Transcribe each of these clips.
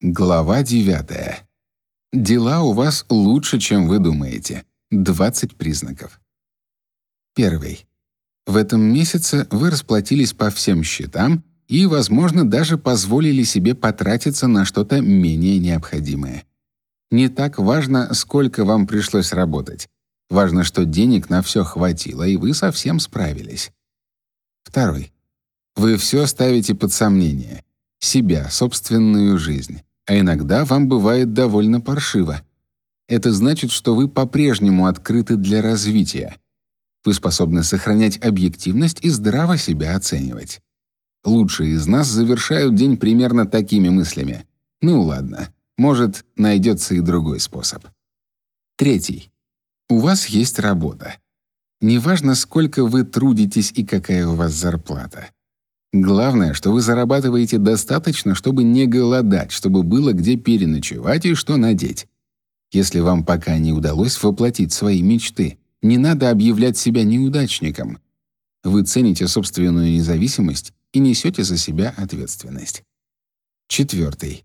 Глава 9. Дела у вас лучше, чем вы думаете. 20 признаков. Первый. В этом месяце вы расплатились по всем счетам и, возможно, даже позволили себе потратиться на что-то менее необходимое. Не так важно, сколько вам пришлось работать. Важно, что денег на все хватило, и вы совсем справились. Второй. Вы все ставите под сомнение. Себя, собственную жизнь а иногда вам бывает довольно паршиво. Это значит, что вы по-прежнему открыты для развития. Вы способны сохранять объективность и здраво себя оценивать. Лучшие из нас завершают день примерно такими мыслями. Ну ладно, может, найдется и другой способ. Третий. У вас есть работа. Неважно, сколько вы трудитесь и какая у вас зарплата. Главное, что вы зарабатываете достаточно, чтобы не голодать, чтобы было где переночевать и что надеть. Если вам пока не удалось воплотить свои мечты, не надо объявлять себя неудачником. Вы цените собственную независимость и несете за себя ответственность. Четвертый.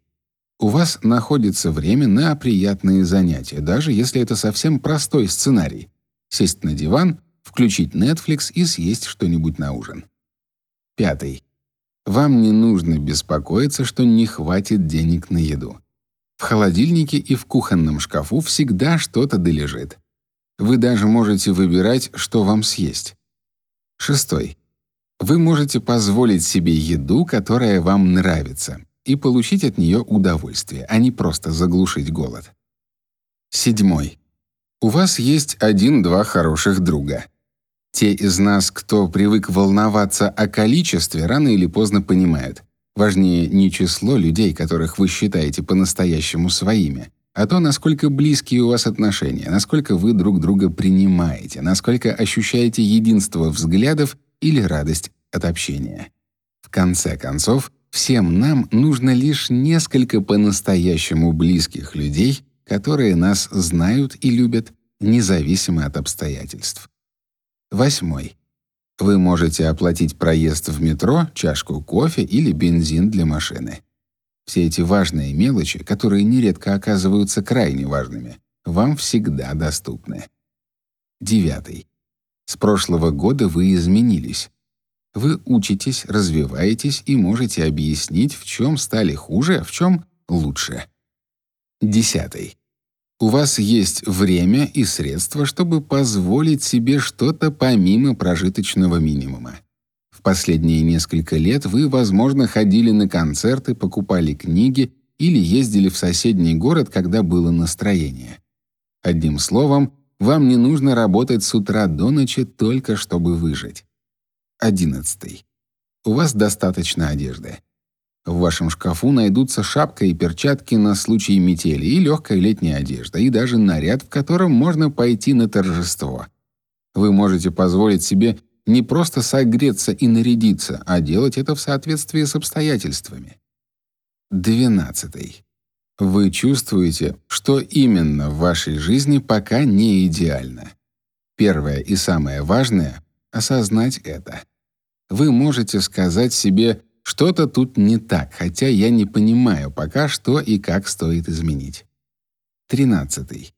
У вас находится время на приятные занятия, даже если это совсем простой сценарий. Сесть на диван, включить Netflix и съесть что-нибудь на ужин. Пятый. Вам не нужно беспокоиться, что не хватит денег на еду. В холодильнике и в кухонном шкафу всегда что-то долежит. Вы даже можете выбирать, что вам съесть. Шестой. Вы можете позволить себе еду, которая вам нравится, и получить от нее удовольствие, а не просто заглушить голод. Седьмой. У вас есть один-два хороших друга. Те из нас, кто привык волноваться о количестве, рано или поздно понимают. Важнее не число людей, которых вы считаете по-настоящему своими, а то, насколько близкие у вас отношения, насколько вы друг друга принимаете, насколько ощущаете единство взглядов или радость от общения. В конце концов, всем нам нужно лишь несколько по-настоящему близких людей, которые нас знают и любят, независимо от обстоятельств. Восьмой. Вы можете оплатить проезд в метро, чашку кофе или бензин для машины. Все эти важные мелочи, которые нередко оказываются крайне важными, вам всегда доступны. Девятый. С прошлого года вы изменились. Вы учитесь, развиваетесь и можете объяснить, в чем стали хуже, а в чем лучше. Десятый. У вас есть время и средства, чтобы позволить себе что-то помимо прожиточного минимума. В последние несколько лет вы, возможно, ходили на концерты, покупали книги или ездили в соседний город, когда было настроение. Одним словом, вам не нужно работать с утра до ночи только чтобы выжить. 11. У вас достаточно одежды. В вашем шкафу найдутся шапка и перчатки на случай метели и легкая летняя одежда, и даже наряд, в котором можно пойти на торжество. Вы можете позволить себе не просто согреться и нарядиться, а делать это в соответствии с обстоятельствами. 12. Вы чувствуете, что именно в вашей жизни пока не идеально. Первое и самое важное осознать это. Вы можете сказать себе: что-то тут не так, хотя я не понимаю пока, что и как стоит изменить. 13.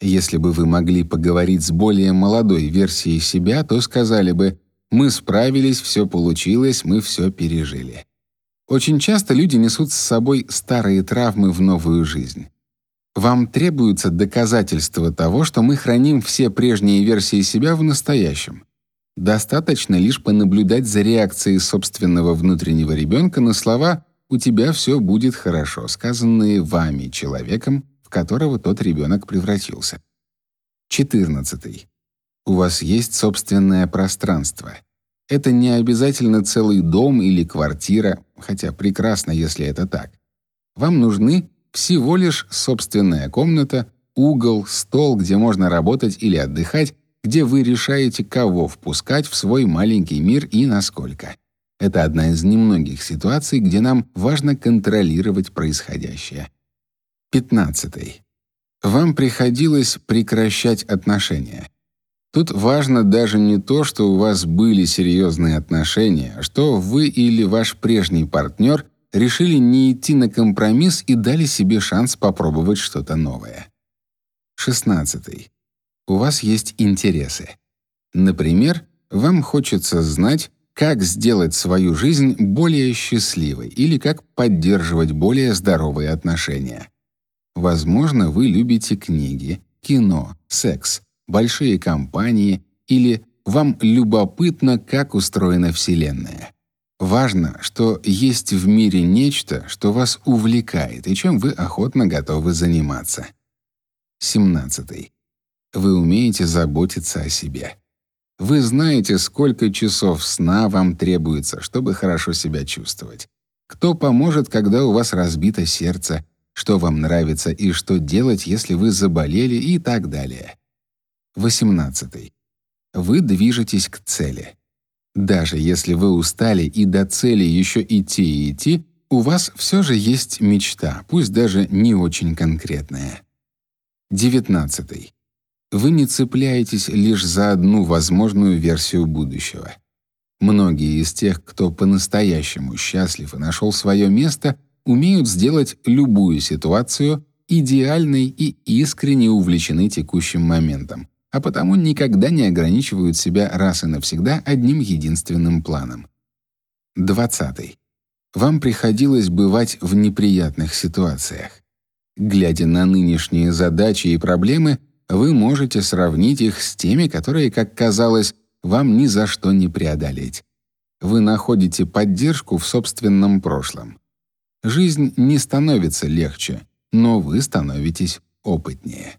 Если бы вы могли поговорить с более молодой версией себя, то сказали бы: "Мы справились, все получилось, мы все пережили". Очень часто люди несут с собой старые травмы в новую жизнь. Вам требуется доказательство того, что мы храним все прежние версии себя в настоящем. Достаточно лишь понаблюдать за реакцией собственного внутреннего ребенка на слова «у тебя все будет хорошо», сказанные вами, человеком, в которого тот ребенок превратился. 14. У вас есть собственное пространство. Это не обязательно целый дом или квартира, хотя прекрасно, если это так. Вам нужны всего лишь собственная комната, угол, стол, где можно работать или отдыхать, где вы решаете, кого впускать в свой маленький мир и насколько. Это одна из немногих ситуаций, где нам важно контролировать происходящее. 15. Вам приходилось прекращать отношения. Тут важно даже не то, что у вас были серьезные отношения, а что вы или ваш прежний партнер решили не идти на компромисс и дали себе шанс попробовать что-то новое. 16. У вас есть интересы. Например, вам хочется знать, как сделать свою жизнь более счастливой или как поддерживать более здоровые отношения. Возможно, вы любите книги, кино, секс, большие компании или вам любопытно, как устроена Вселенная. Важно, что есть в мире нечто, что вас увлекает и чем вы охотно готовы заниматься. 17. Вы умеете заботиться о себе. Вы знаете, сколько часов сна вам требуется, чтобы хорошо себя чувствовать. Кто поможет, когда у вас разбито сердце, что вам нравится и что делать, если вы заболели и так далее. 18. Вы движетесь к цели. Даже если вы устали и до цели еще идти и идти, у вас все же есть мечта, пусть даже не очень конкретная. 19. Вы не цепляетесь лишь за одну возможную версию будущего. Многие из тех, кто по-настоящему счастлив и нашел свое место, умеют сделать любую ситуацию идеальной и искренне увлечены текущим моментом, а потому никогда не ограничивают себя раз и навсегда одним единственным планом. 20. Вам приходилось бывать в неприятных ситуациях. Глядя на нынешние задачи и проблемы, вы можете сравнить их с теми, которые, как казалось, вам ни за что не преодолеть. Вы находите поддержку в собственном прошлом. Жизнь не становится легче, но вы становитесь опытнее.